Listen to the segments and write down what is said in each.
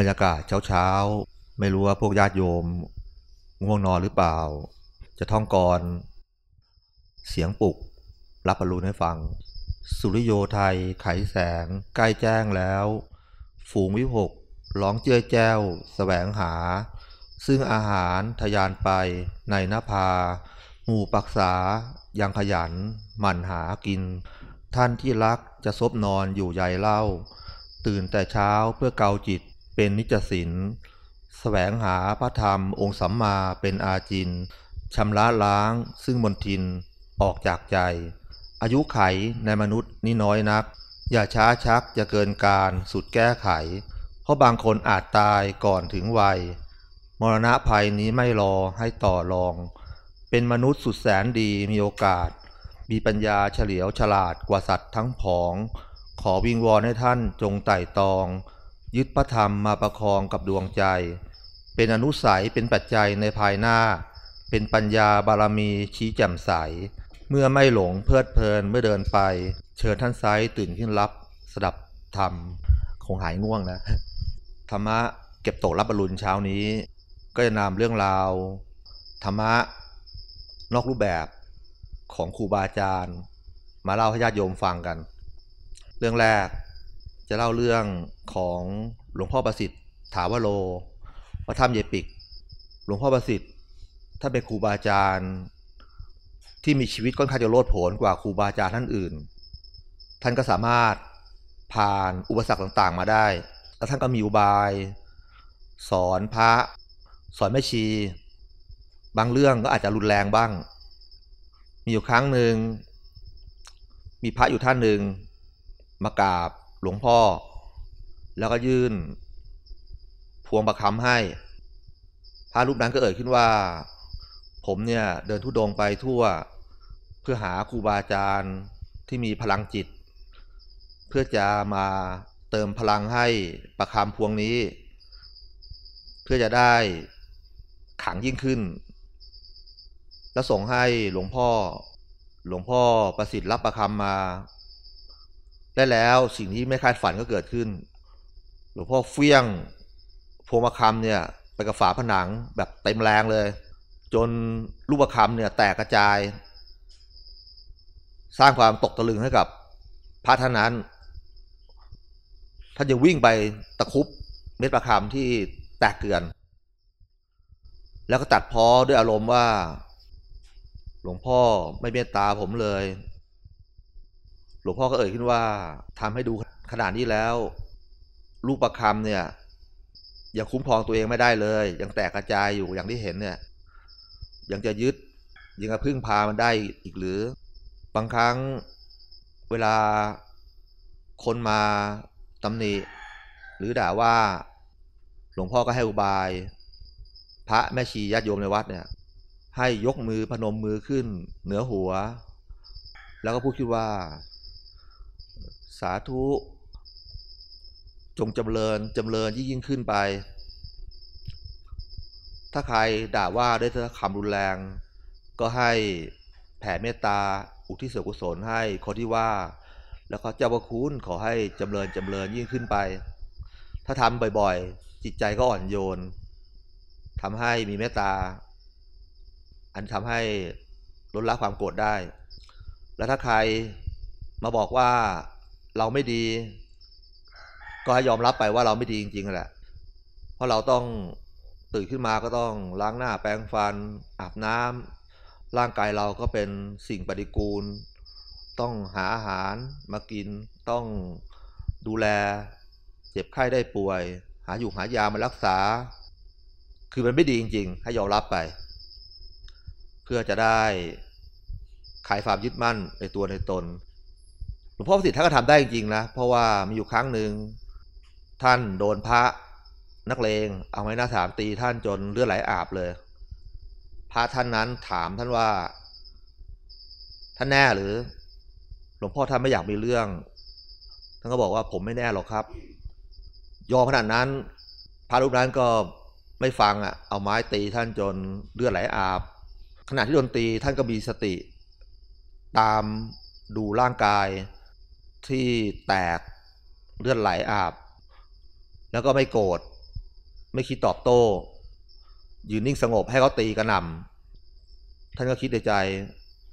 บรรยากาศเช้าๆ ไม่รู้ว่าพวกญาติโยม ง่วงนอนหรือเปล่า จะท่องกร เสียงปลุก รับปรุณให้ฟัง สุริโยไทย ไขแสง ใกล้แจ้งแล้ว ฝูงวิหกร้องเจื้อแจ้วสแสวงหา ซึ่งอาหารทยานไปในนภา หมู่ปักษายังขยัน หมั่นหากิน ท่านที่รักจะซบนอนอยู่ใยเล่า ตื่นแต่เช้าเพื่อเกาจิต เป็นนิจสินแสวงหาพระธรรมองค์สัมมาเป็นอาจินชำระล้างซึ่งมนทินออกจากใจ อายุไขในมนุษย์นี่น้อยนัก อย่าช้าชักจะเกินการสุดแก้ไข เพราะบางคนอาจตายก่อนถึงวัย มรณะภัยนี้ไม่รอให้ต่อรอง เป็นมนุษย์สุดแสนดีมีโอกาส มีปัญญาเฉลียวฉลาดกว่าสัตว์ทั้งผอง ขอวิงวอนให้ท่านจงไต่ตอง ยึดพระธรรมมาประคองกับดวงใจ เป็นอนุสัยเป็นปัจจัยในภายหน้า เป็นปัญญาบารมีชี้แจ่มใส เมื่อไม่หลงเพลิดเพลินเมื่อเดินไป เชิญท่านไซตื่นขึ้นรับสดับธรรมคงหายง่วงแล้วธรรมะเก็บตกรับบรรลุนเช้านี้ ก็จะนำเรื่องราวธรรมะนอกรูปแบบของครูบาอาจารย์ มาเล่าให้ญาติโยมฟังกัน เรื่องแรก จะเล่าเรื่องของหลวงพ่อประสิทธิ์ถาวโรวัดถ้ำเยปิก หลวงพ่อประสิทธิ์ถ้านเป็นครูบาอาจารย์ที่มีชีวิตค่อนข้างจะโลดโผนกว่าครูบาอาจารย์ท่านอื่น ท่านก็สามารถผ่านอุปสรรคต่างๆมาได้ แล้วท่านก็มีอุบาย สอนพระ สอนแม่ชี บางเรื่องก็อาจจะรุนแรงบ้าง มีอยู่ครั้งหนึ่งมีพระอยู่ท่านหนึ่งมากราบ หลวงพ่อ แล้วก็ยื่น พวงประคำให้ พระรูปนั้นก็เอ่ยขึ้นว่า ผมเนี่ยเดินทุดงไปทั่ว เพื่อหาครูบาอาจารย์ที่มีพลังจิต เพื่อจะมาเติมพลังให้ประคำพวงนี้ เพื่อจะได้ขังยิ่งขึ้น แล้วส่งให้หลวงพ่อ หลวงพ่อประสิทธิ์รับประคำมา ได้แล้วสิ่งที่ไม่คาดฝันก็เกิดขึ้น หลวงพ่อเฟี้ยงพวงประคำเนี่ยไปกับฝาผนังแบบเต็มแรงเลย จนลูกประคำเนี่ยแตกกระจาย สร้างความตกตะลึงให้กับพระท่านนั้นท่านยังวิ่งไปตะคุบเม็ดประคำที่แตกเกลื่อน แล้วก็ตัดพ้อด้วยอารมณ์ว่า หลวงพ่อไม่เมตตาผมเลย หลวงพ่อก็เอ่ยขึ้นว่าทำให้ดูขนาดนี้แล้ว ลูกประคำเนี่ยยังคุ้มครองตัวเองไม่ได้เลย ยังแตกกระจายอยู่อย่างที่เห็นเนี่ย ยังจะยึดยังจะพึ่งพามันได้อีกหรือ บางครั้งเวลาคนมาตำหนิ หรือด่าว่า หลวงพ่อก็ให้อุบาย พระแม่ชีญาติโยมในวัดเนี่ย ให้ยกมือพนมมือขึ้นเหนือหัว แล้วก็พูดคิดว่า สาธุ จงจำเริญจำเริญยิ่งยิ่งขึ้นไป ถ้าใครด่าว่าด้วยคำรุนแรง ก็ให้แผ่เมตตาอุทิศกุศลให้คนที่ว่า แล้วก็เจ้าพระคุณขอให้จำเริญจำเริญยิ่งขึ้นไป ถ้าทำบ่อยๆ จิตใจก็อ่อนโยนทำให้มีเมตตา อันทำให้ลดละความโกรธได้ แล้วถ้าใครมาบอกว่า เราไม่ดี ก็ให้ยอมรับไปว่าเราไม่ดีจริงๆแหละ เพราะเราต้องตื่นขึ้นมาก็ต้องล้างหน้าแปรงฟัน อาบน้ำร่างกายเราก็เป็นสิ่งปฏิกูล ต้องหาอาหารมากิน ต้องดูแล เจ็บไข้ได้ป่วย หาอยู่หายามารักษา คือมันไม่ดีจริง ๆ ให้ยอมรับไป เพื่อจะได้ขายความยึดมั่นในตัวในตน ลวงพ่อประสิทธิ์ท่านก็ทำได้จริงๆนะ เพราะว่ามีอยู่ครั้งหนึ่งท่านโดนพระนักเลง เอาไม้หน้าถามตีท่านจนเลือดไหลอาบเลย พระท่านนั้นถามท่านว่า ท่านแน่หรือ หลวงพ่อท่านไม่อยากมีเรื่อง ท่านก็บอกว่าผมไม่แน่หรอกครับ ยอมขนาดนั้น พระรูปนั้นก็ไม่ฟังอะ เอาไม้ตีท่านจนเลือดไหลอาบ ขณะที่โดนตีท่านก็มีสติ ตามดูร่างกาย ที่แตกเลือดไหลอาบ แล้วก็ไม่โกรธไม่คิดตอบโต้ ยืนนิ่งสงบให้เขาตีกระหน่ำท่านก็คิดในใจ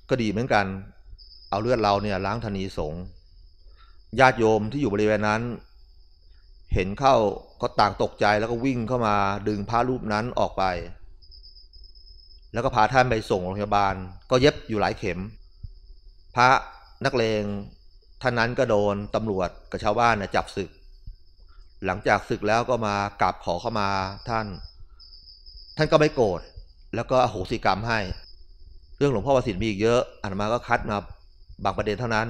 ก็ดีเหมือนกัน เอาเลือดเราเนี่ยล้างธนีสงฆ์ญาติโยมที่อยู่บริเวณนั้น เห็นเข้าก็ต่างตกใจแล้วก็วิ่งเข้ามาดึงพระรูปนั้นออกไป แล้วก็พาท่านไปส่งโรงพยาบาล ก็เย็บอยู่หลายเข็ม พระนักเลง ท่านนั้นก็โดนตำรวจกับชาวบ้านนี่ยจับศึก หลังจากศึกแล้วก็มากราบขอเข้ามาท่าน ท่านก็ไม่โกรธแล้วก็อโหสิกรรมให้ เรื่องหลวงพ่อวสินมีอีกเยอะอาตมาก็คัดมาบางประเด็นเท่านั้น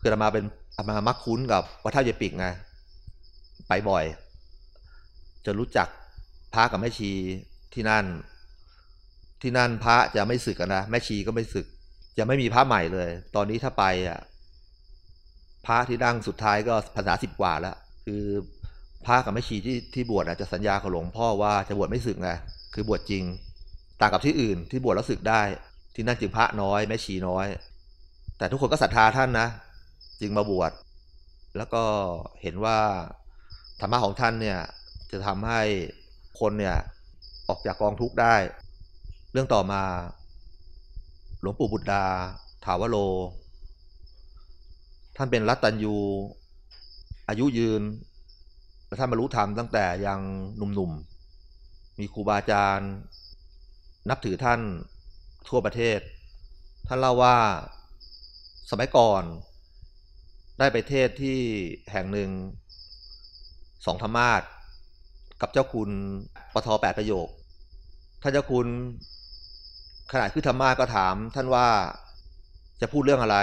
คืออามาเป็นอาตมามักคุ้นกับวัดท่าเยปิกไงไปบ่อย จะรู้จักพระกับแม่ชีที่นั่น ที่นั่นพระจะไม่ศึกนะแม่ชีก็ไม่ศึก จะไม่มีพระใหม่เลย ตอนนี้ถ้าไปอะพระที่ดังสุดท้ายก็ภาษาสิบกว่าแล้วคือพระกับแม่ชีที่ที่บวชอาจจะสัญญากับหลวงพ่อว่าจะบวชไม่ศึกไงคือบวชจริง ต่างกับที่อื่นที่บวชแล้วศึกได้ ที่นั่นจึงพระน้อยแม่ชีน้อย แต่ทุกคนก็ศรัทธาท่านนะ จึงมาบวชแล้วก็เห็นว่าธรรมะของท่านเนี่ยจะทำให้คนเนี่ยออกจากกองทุกข์ได้ เรื่องต่อมา หลวงปู่บุตรดา ถาวโร ท่านเป็นรัตตัญยูอายุยืนและท่านบรรลุธรรมตั้งแต่ยังหนุ่มๆ มีครูบาอาจารย์ นับถือท่านทั่วประเทศ ท่านเล่าว่าสมัยก่อน ได้ไปเทศที่แห่งหนึ่งสองธรรมาสกับเจ้าคุณปทแปดประโยคท่านเจ้าคุณ ขณะขึ้นธรรมาก็ถามท่านว่าจะพูดเรื่องอะไร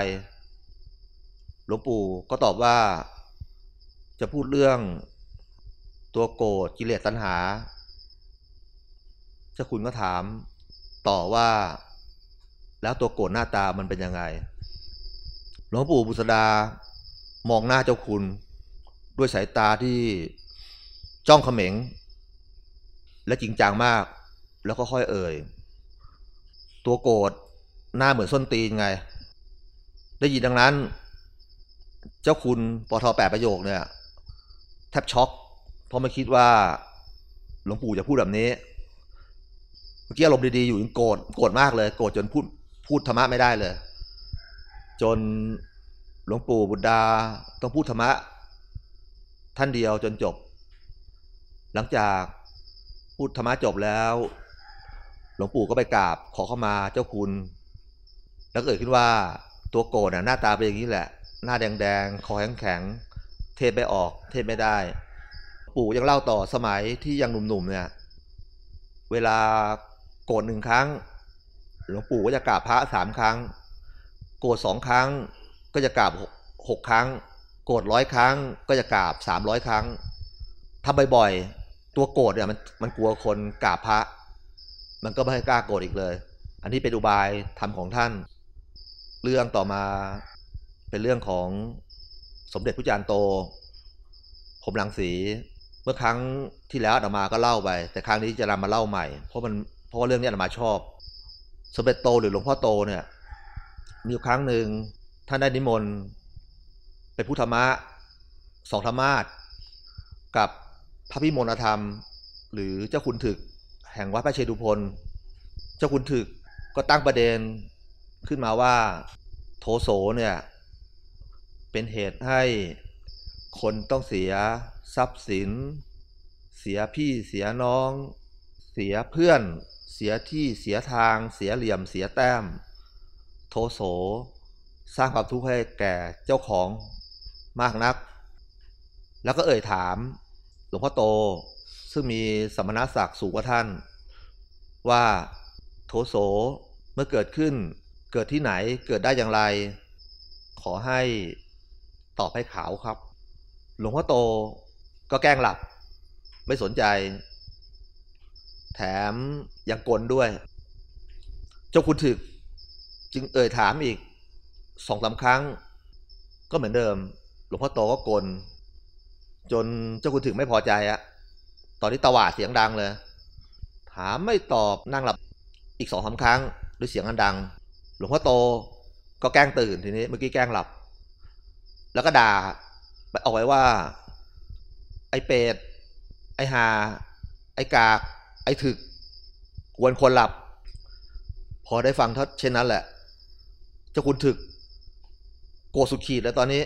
หลวงปู่ก็ตอบว่า จะพูดเรื่องตัวโกรธกิเลสตัณหาเจ้าคุณก็ถามต่อว่า แล้วตัวโกรธหน้าตามันเป็นยังไง หลวงปู่บุษดามองหน้าเจ้าคุณด้วยสายตาที่จ้องเขม็ง และจริงจังมาก แล้วก็ค่อยเอ่ย ตัวโกรธหน้าเหมือนส้นตีนไง ได้ยินดังนั้น เจ้าคุณปทแปดประโยคเนี่ย แทบช็อก เพราะไม่คิดว่า หลวงปู่จะพูดแบบนี้ เมื่อกี้อารมณ์ดีๆอยู่ยังโกรธโกรธมากเลย โกรธจนพูดพูดธรรมะไม่ได้เลย จนหลวงปู่บุตรดาต้องพูดธรรมะ ท่านเดียวจนจบ หลังจากพูดธรรมะจบแล้ว ลวงปู่ก็ไปกราบขอเข้ามาเจ้าคุณ แล้วเกิดขึ้นว่าตัวโกรธน่ะหน้าตาเป็นอย่างนี้แหละ หน้าแดงๆ คอแข็งๆ เทศไม่ออก เทศไม่ได้ ปู่ยังเล่าต่อสมัยที่ยังหนุ่มๆเนี่ย เวลาโกรธหนึ่งครั้ง หลวงปู่ก็จะกราบพระสามครั้ง โกรธสองครั้งก็จะกราบหกหกครั้ง โกรธร้อยครั้งก็จะกราบสามร้อยครั้งทำบ่อยๆ ตัวโกรธเนี่ยมันมันกลัวคนกราบพระ มันก็ไม่ให้กล้าโกรธอีกเลย อันนี้เป็นอุบายธรรมของท่าน เรื่องต่อมาเป็นเรื่องของสมเด็จพระจารย์โตพรหมรังสี เมื่อครั้งที่แล้วอาตมาก็เล่าไป แต่ครั้งนี้จะนำมาเล่าใหม่ เพราะมันเพราะว่าเรื่องนี้อาตมาชอบ สมเด็จโตหรือหลวงพ่อโตเนี่ย มีครั้งหนึ่งท่านได้นิมนต์เป็นผู้ธรรมะสองธรรมาสกับพระพิมลธรรม หรือเจ้าคุณถึก แห่งวัดพระเชดุพนเจ้าคุณถึกก็ตั้งประเด็นขึ้นมาว่าโทโสเนี่ยเป็นเหตุให้คนต้องเสียทรัพย์สิน เสียพี่เสียน้อง เสียเพื่อน เสียที่เสียทาง เสียเหลี่ยมเสียแต้ม โทโสสร้างความทุกข์ให้แก่เจ้าของมากนัก แล้วก็เอ่ยถามหลวงพ่อโต ซึ่งมีสมณศักดิ์สูงกว่าท่าน ว่าโทโสเมื่อเกิดขึ้น เกิดที่ไหนเกิดได้อย่างไร ขอให้ตอบให้ขาวครับ หลวงพ่อโตก็แกล้งหลับ ไม่สนใจ แถมยังกลด้วย เจ้าคุณถึก จึงเอ่ยถามอีกสองสาครั้ง ก็เหมือนเดิม หลวงพ่อโตก็กล จนเจ้าคุณถึกไม่พอใจอะ ตอนนี้ตวาดเสียงดังเลย ถามไม่ตอบนั่งหลับอีกสองสาครั้งด้วยเสียงอันดัง หลวงพ่อโตก็แกล้งตื่นทีนี้เมื่อกี้แกล้งหลับ แล้วก็ด่าไปเอาไว้ว่า ไอ้เป็ดไอ้หา ไอ้กาก ไอ้ถึก กวนคนหลับ พอได้ฟังเท่าเช่นนั้นแหละ เจ้าคุณถึก โกสุดขีดแล้วตอนนี้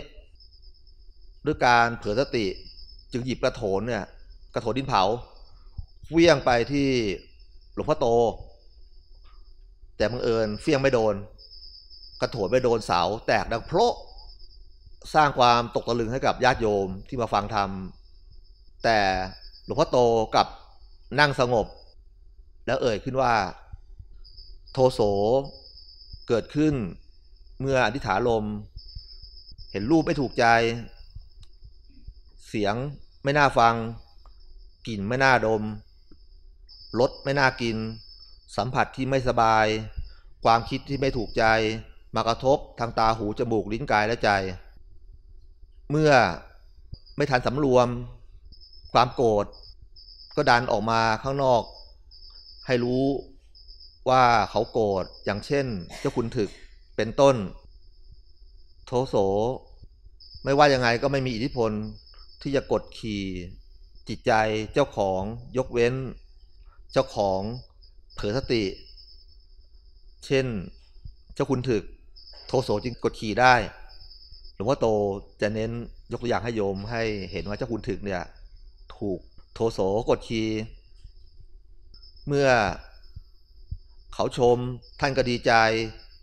ด้วยการเผลอสติจึงหยิบกระโถนเนี่ย กระโถนดินเผาเฟี้ยงไปที่หลวงพ่อโต แต่บังเอิญเฟี้ยงไม่โดน กระโถนไปโดนเสา แตกดังโพะสร้างความตกตะลึงให้กับญาติโยมที่มาฟังธรรมแต่หลวงพ่อโตกับนั่งสงบ แล้วเอ่ยขึ้นว่า โทโสเกิดขึ้นเมื่ออธิฐานลม เห็นรูปไม่ถูกใจ เสียงไม่น่าฟัง กลิ่นไม่น่าดมรสไม่น่ากิน สัมผัสที่ไม่สบาย ความคิดที่ไม่ถูกใจ มากระทบทางตาหูจมูกลิ้นกายและใจ เมื่อไม่ทันสำรวม ความโกรธก็ดันออกมาข้างนอก ให้รู้ว่าเขาโกรธอย่างเช่น เจ้าคุณถึกเป็นต้น โทโส ไม่ว่ายังไงก็ไม่มีอิทธิพลที่จะกดขี่ จิตใจเจ้าของยกเว้น เจ้าของเผลอสติ เช่นเจ้าคุณถึกโทโสจึงกดขี่ได้หลวงพ่อโตจะเน้นยกตัวอย่างให้โยมให้เห็นว่าเจ้าคุณถึกเนี่ย ถูกโทโสกดขี่เมื่อเขาชมท่านก็ดีใจ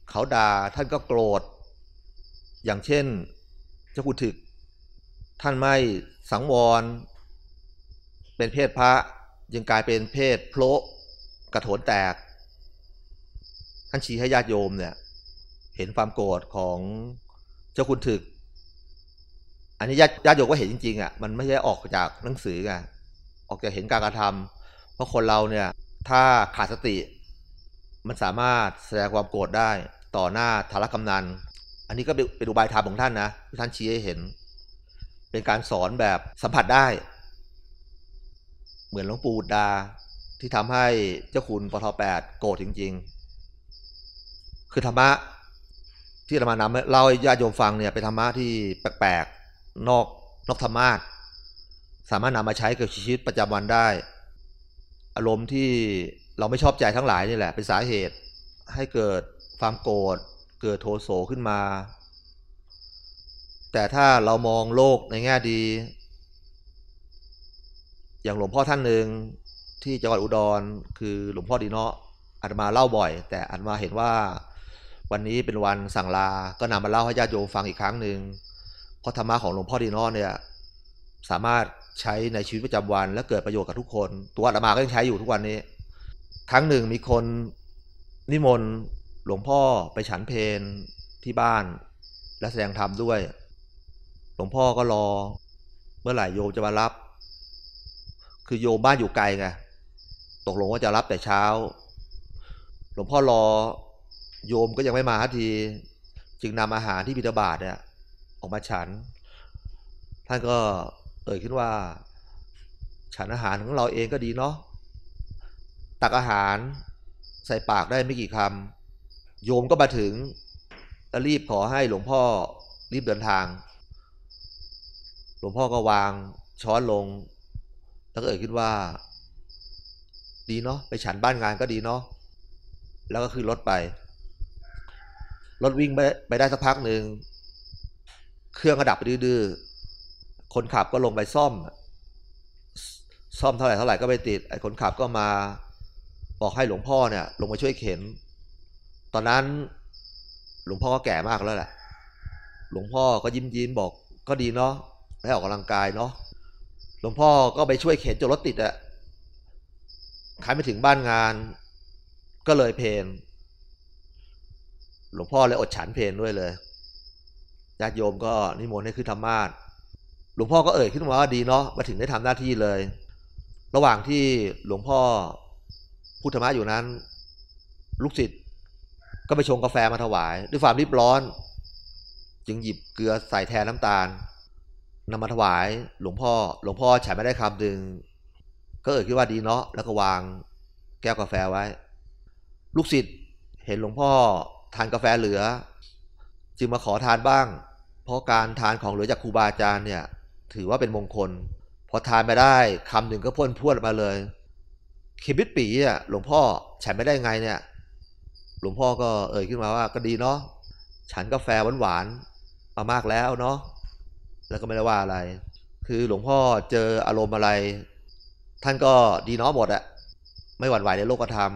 เขาด่าท่านก็โกรธ อย่างเช่น เจ้าคุณถึก ท่านไม่สังวร เป็นเพศพระยังกลายเป็นเพศโพระกระโถนแตก ท่านชี้ให้ญาติโยมเนี่ย เห็นความโกรธของเจ้าคุณถึก อันนี้ญาติญาติโยมก็เห็นจริงๆอะมันไม่ใช่ออกจากหนังสือไงออกจากเห็นการกระทำเพราะคนเราเนี่ย ถ้าขาดสติ มันสามารถแสดงความโกรธได้ต่อหน้าธารกำนัน อันนี้ก็เป็นอุบายธรรมของท่านนะที่ท่านชี้ให้เห็น เป็นการสอนแบบสัมผัสได้ เหมือนหลวงปู่ดา ที่ทำให้เจ้าคุณปทแปดโกรธจริง ๆ คือธรรมะที่เรามานำเล่าให้ญาติโยมฟังเนี่ยเป็นธรรมะที่แปลกๆนอกนอกธรรมะสามารถนำมาใช้กับชีวิตประจำวันได้ อารมณ์ที่เราไม่ชอบใจทั้งหลายนี่แหละ เป็นสาเหตุให้เกิดความโกรธเกิดโทโสขึ้นมา แต่ถ้าเรามองโลกในแง่ดี อย่างหลวงพ่อท่านหนึ่งที่จังหวัดอุดร คือหลวงพ่อดีเนาะอาตมาเล่าบ่อย แต่อาตมาเห็นว่าวันนี้เป็นวันสั่งลา ก็นำมาเล่าให้ญาติโยมฟังอีกครั้งหนึ่งเพราะธรรมะของหลวงพ่อดีเนาะเนี่ยสามารถใช้ในชีวิตประจำวัน และเกิดประโยชน์กับทุกคน ตัวอาตมาก็ยังใช้อยู่ทุกวันนี้ ครั้งหนึ่งมีคนนิมนต์หลวงพ่อไปฉันเพนที่บ้าน และแสดงธรรมด้วย หลวงพ่อก็รอ เมื่อไหร่โยมจะมารับ คือโยมบ้านอยู่ไกลไงตกลงว่าจะรับแต่เช้า หลวงพ่อรอโยมก็ยังไม่มาที จึงนำอาหารที่บิดาบาตเนี่ยออกมาฉัน ท่านก็เอ่ยขึ้นว่า ฉันอาหารของเราเองก็ดีเนาะตักอาหารใส่ปากได้ไม่กี่คำโยมก็มาถึงรีบขอให้หลวงพ่อรีบเดินทาง หลวงพ่อก็วางช้อนลง แล้วก็เอ่ยขึ้นว่า ดีเนาะไปฉันบ้านงานก็ดีเนาะแล้วก็คือรถไป รถวิ่งไปไปได้สักพักหนึ่งเครื่องก็ดับไปดื้อคนขับก็ลงไปซ่อม ซ่อมเท่าไหร่เท่าไหร่ก็ไปติด ไอ้คนขับก็มาบอกให้หลวงพ่อเนี่ย ลงมาช่วยเข็น ตอนนั้นหลวงพ่อก็แก่มากแล้วแหละ หลวงพ่อก็ยิ้มยิ้มบอกก็ดีเนาะให้ออกกำลังกายเนาะ หลวงพ่อก็ไปช่วยเข็นจนรถติดอะขายไม่ถึงบ้านงาน ก็เลยเพนหลวงพ่อเลยอดฉันเพนด้วยเลยญาติโยมก็นิมนต์ให้ขึ้นธรรมาสหลวงพ่อก็เอ่ยขึ้นมาว่าดีเนาะมาถึงได้ทำหน้าที่เลย ระหว่างที่หลวงพ่อพุทธมะอยู่นั้น ลูกศิษย์ก็ไปชงกาแฟมาถวาย ด้วยความรีบร้อน จึงหยิบเกลือใส่แทนน้ำตาล นำมาถวายหลวงพ่อ หลวงพ่อฉันไม่ได้คำดึงก็เอ่ยคิดว่าดีเนาะแล้วก็วางแก้วกาแฟไว้ ลูกศิษย์เห็นหลวงพ่อทานกาแฟเหลือ จึงมาขอทานบ้าง เพราะการทานของเหลือจากครูบาอาจารย์เนี่ย ถือว่าเป็นมงคล พอทานไปได้คำหนึ่งก็พ่นพวดมาเลยเคมิดปีอะหลวงพ่อฉันไม่ได้ไงเนี่ย หลวงพ่อก็เอ่ยขึ้นมาว่าก็ดีเนาะฉันกาแฟหวานๆมามากแล้วเนาะ แล้วก็ไม่ได้ว่าอะไร คือหลวงพ่อเจออารมณ์อะไร ท่านก็ดีนาะหมดอะไม่หวั่นไหวในโลกธรรม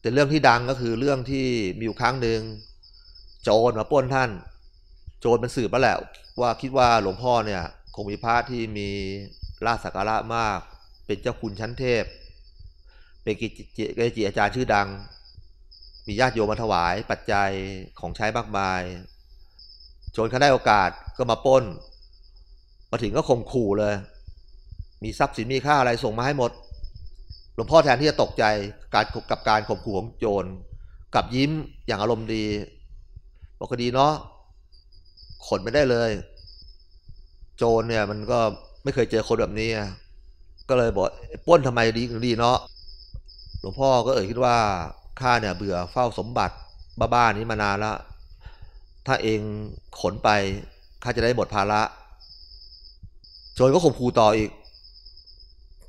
แต่เรื่องที่ดังก็คือเรื่องที่มีอยู่ครั้งหนึ่งโจรมาป้นท่าน โจรมันสืบมาและว่าคิดว่าหลวงพ่อเนี่ยคงมีพระที่มีราชสักการะมาก เป็นเจ้าคุณชั้นเทพ เป็นกิจเกจิอาจารย์ชื่อดัง มีญาติโยมมาถวายปัจจัยของใช้มากมาย โจรเขาได้โอกาสก็มาป้น มาถึงก็ข่มขู่เลย มีทรัพย์สินมีค่าอะไรส่งมาให้หมด หลวงพ่อแทนที่จะตกใจการกับการข่มขู่ของโจรกับยิ้มอย่างอารมณ์ดีบอกก็ดีเนาะขนไม่ได้เลย โจรเนี่ยมันก็ไม่เคยเจอคนแบบนี้ก็เลยบอกป้นทำไมดีดีเนาะหลวงพ่อก็เอ่ยคิดว่าข้าเนี่ยเบื่อเฝ้าสมบัติบ้าๆนี้มานานแล้วถ้าเองขนไปข้าจะได้หมดภาระ โจรก็ข่มขู่ต่ออีก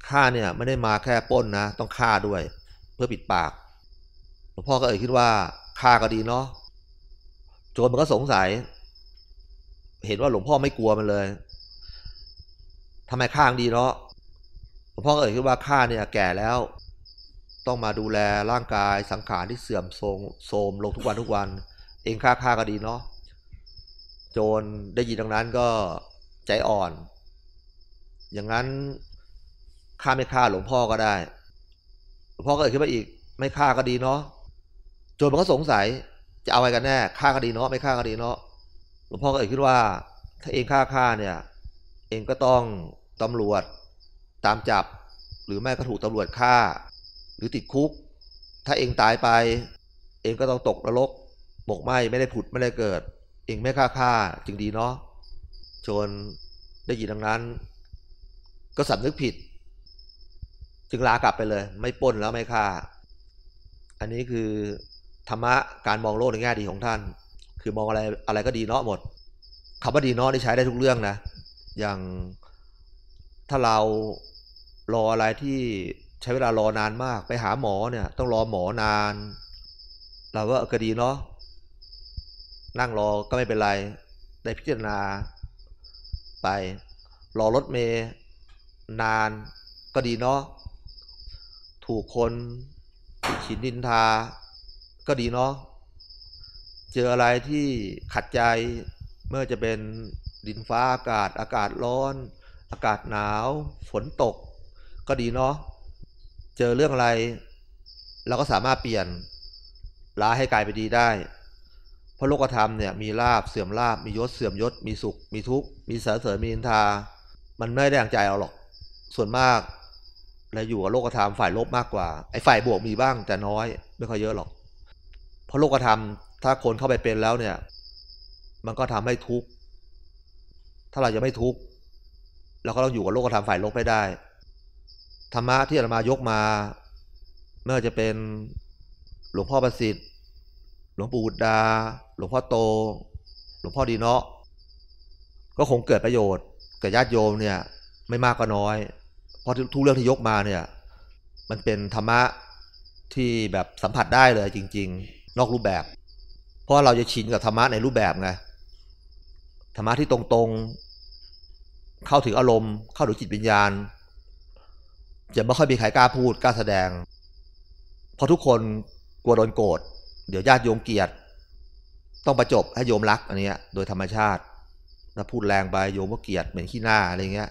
ข้าเนี่ยไม่ได้มาแค่ป้นนะ ต้องฆ่าด้วย เพื่อปิดปากหลวงพ่อก็เอ่ยคิดว่าฆ่าก็ดีเนาะโจรมันก็สงสัย เห็นว่าหลวงพ่อไม่กลัวมันเลยทำไมข้างดีเนาะหลวงพ่อก็เอ่ยคิดว่าข้าเนี่ยแก่แล้ว ต้องมาดูแลร่างกายสังขารที่เสื่อมโทรมโทรมลงทุกวันทุกวัน เองฆ่าข้าก็ดีเนาะโจรได้ยินดังนั้นก็ใจอ่อน อย่างนั้นฆ่าไม่ฆ่าหลวงพ่อก็ได้ หลวงพ่อก็เอ่ยขึ้นมาอีก ไม่ฆ่าก็ดีเนาะโจรมันก็สงสัย จะเอาอะไรกันแน่ฆ่าก็ดีเนาะไม่ฆ่าก็ดีเนาะหลวงพ่อก็เอ่ยขึ้นว่า ถ้าเองฆ่าฆ่าเนี่ย เองก็ต้องตำรวจตามจับ หรือไม่ก็ถูกตำรวจฆ่า หรือติดคุก ถ้าเองตายไป เองก็ต้องตกนรกบกไหมไม่ได้ผุดไม่ได้เกิด เองไม่ฆ่าฆ่าจึงดีเนาะโจรได้ยินดังนั้น ก็สำนึกผิด จึงลากลับไปเลย ไม่ป้นแล้วไม่ฆ่า อันนี้คือธรรมะการมองโลกในแง่ดีของท่าน คือมองอะไรอะไรก็ดีเนาะหมดคำว่าดีเนาะนี่ใช้ได้ทุกเรื่องนะ อย่างถ้าเรารออะไรที่ใช้เวลารอนานมาก ไปหาหมอเนี่ย ต้องรอหมอนาน เราว่าก็ดีเนาะนั่งรอก็ไม่เป็นไร ได้พิจารณาไป รอรถเมย์ นานก็ดีเนาะถูกคนฉินดินทา ก็ดีเนาะเจออะไรที่ขัดใจเมื่อจะเป็นดินฟ้าอากาศอากาศร้อน อากาศหนาว ฝนตก ก็ดีเนาะเจอเรื่องอะไรเราก็สามารถเปลี่ยนร้ายให้กลายเป็นดีได้ เพราะโลกธรรมเนี่ยมีลาบเสื่อมลาบมียศเสื่อมยศ มีสุข มีทุกข์ มีสรเสริญมีนินทา มันไม่ได้ดังใจเราหรอก ส่วนมากเราอยู่กับโลกธรรมฝ่ายลบมากกว่า ไอ้ฝ่ายบวกมีบ้างแต่น้อย ไม่ค่อยเยอะหรอก เพราะโลกธรรมถ้าคนเข้าไปเป็นแล้วเนี่ย มันก็ทำให้ทุกข์ถ้าเราจะไม่ทุกข์เราก็ต้องอยู่กับโลกธรรมฝ่ายลบให้ได้ธรรมะที่อาตมายกมาไม่ว่าจะเป็นหลวงพ่อประสิทธิ์ หลวงปู่บุตรดา หลวงพ่อโต หลวงพ่อดีเนาะก็คงเกิดประโยชน์กับญาติโยมเนี่ย ไม่มากก็น้อย เพราะทุกเรื่องที่ยกมาเนี่ย มันเป็นธรรมะที่แบบสัมผัสได้เลยจริง ๆ นอกรูปแบบ เพราะเราจะชินกับธรรมะในรูปแบบไงธรรมะที่ตรงๆ เข้าถึงอารมณ์ เข้าถึงจิตวิญญาณ จะไม่ค่อยมีใครกล้าพูดกล้าแสดง เพราะทุกคนกลัวโดนโกรธเดี๋ยวญาติโยมเกลียด ต้องประจบให้โยมรักอันนี้โดยธรรมชาติถ้าพูดแรงไปโยมก็เกลียดเหมือนขี้หน้าอะไรเงี้ย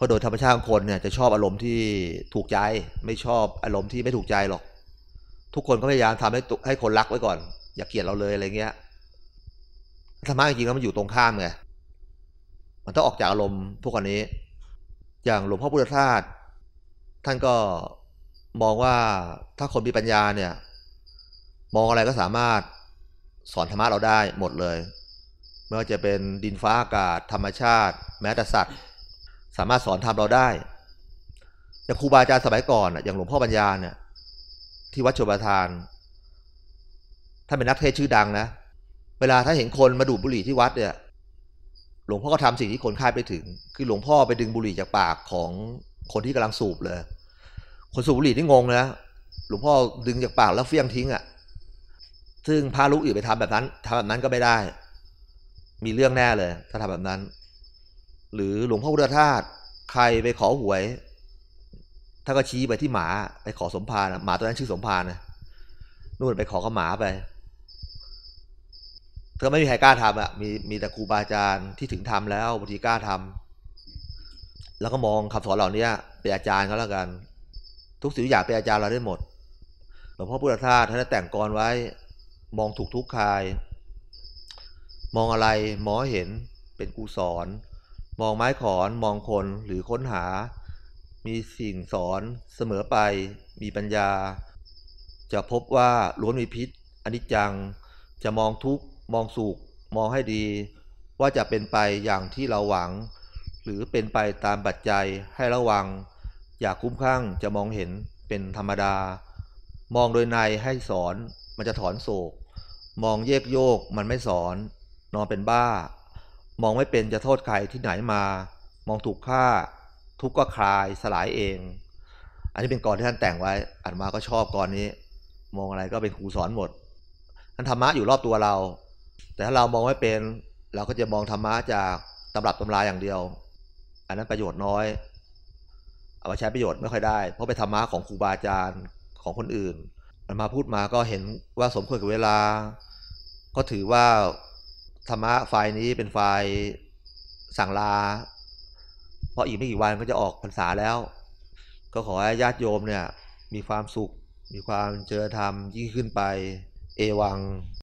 ราะโดยธรรมชาติของคนเนี่ยจะชอบอารมณ์ที่ถูกใจ ไม่ชอบอารมณ์ที่ไม่ถูกใจหรอก ทุกคนก็พยายามทำให้ให้คนรักไว้ก่อน อย่าเกลียดเราเลยอะไรเงี้ยธรรมะจริงๆแล้วมันอยู่ตรงข้ามไงมันต้องออกจากอารมณ์พวกอันนี้ อย่างหลวงพ่อพุทธทาสท่านก็มองว่าถ้าคนมีปัญญาเนี่ย มองอะไรก็สามารถสอนธรรมะเราได้หมดเลย ไม่ว่าจะเป็นดินฟ้าอากาศธรรมชาติ แม้แต่สัตว์ สามารถสอนธรรมเราได้อย่างครูบาอาจารย์สมัยก่อนอย่างหลวงพ่อปัญญาเนี่ย ที่วัดชลประทานท่านเป็นนักเทศชื่อดังนะเวลาถ้าเห็นคนมาดูดบุหรี่ที่วัดเนี่ย หลวงพ่อก็ทำสิ่งที่คนคาดไปถึง คือหลวงพ่อไปดึงบุหรี่จากปากของคนที่กำลังสูบเลย คนสูบบุหรี่ที่งงนะหลวงพ่อดึงจากปากแล้วเฟี้ยงทิ้งอะ่ะ ซึ่งพระลูกอื่นไปทำแบบนั้นทำแบบนั้นก็ไม่ได้ มีเรื่องแน่เลย ถ้าทำแบบนั้น หรือหลวงพ่อพุทธทาสใครไปขอหวยท่านก็ชี้ไปที่หมาไปขอสมภารนะหมาตัวนั้นชื่อสมภารนะนู่นไปขอกับหมาไปก็ไม่มีใครกล้าทำอะมีมีแต่ครูบาอาจารย์ที่ถึงทำแล้วบางทีกล้าทำแล้วก็มองคำสอนเหล่านี้เป็นอาจารย์ก็แล้วกัน ทุกสิ่งอย่างเป็นอาจารย์เราได้หมดหลวงพ่อพุทธทาสท่านได้แต่งกรไว้ มองถูกทุกคาย มองอะไรมอเห็นเป็นกูสอน มองไม้ขอนมองคนหรือค้นหา มีสิ่งสอนเสมอไป มีปัญญา จะพบว่าล้วนมีพิษอนิจจัง จะมองทุกมองสุขมองให้ดี ว่าจะเป็นไปอย่างที่เราหวัง หรือเป็นไปตามปัจจัยให้ระวัง อย่าคุ้มข้างจะมองเห็นเป็นธรรมดา มองโดยในให้สอนมันจะถอนโศก มองเยกโยกมันไม่สอน นอนเป็นบ้า มองไม่เป็นจะโทษใครที่ไหนมา มองถูกฆ่า ทุกข์ก็คลายสลายเอง อันนี้เป็นกรที่ท่านแต่งไว้อ่านมาก็ชอบกรนี้ มองอะไรก็เป็นครูสอนหมดท่านธรรมะอยู่รอบตัวเรา แต่ถ้าเรามองไม่เป็น เราก็จะมองธรรมะจากตำรับตำราอย่างเดียว อันนั้นประโยชน์น้อย เอามาใช้ประโยชน์ไม่ค่อยได้ เพราะไปธรรมะของครูบาอาจารย์ของคนอื่นมันมาพูดมาก็เห็นว่าสมควรกับเวลา ก็ถือว่า ธรรมะไฟล์นี้เป็นไฟล์สั่งลา เพราะอีกไม่กี่วันก็จะออกพรรษาแล้ว ก็ขอให้ญาติโยมเนี่ยมีความสุข มีความเจริญธรรมยิ่งขึ้นไป เอวัง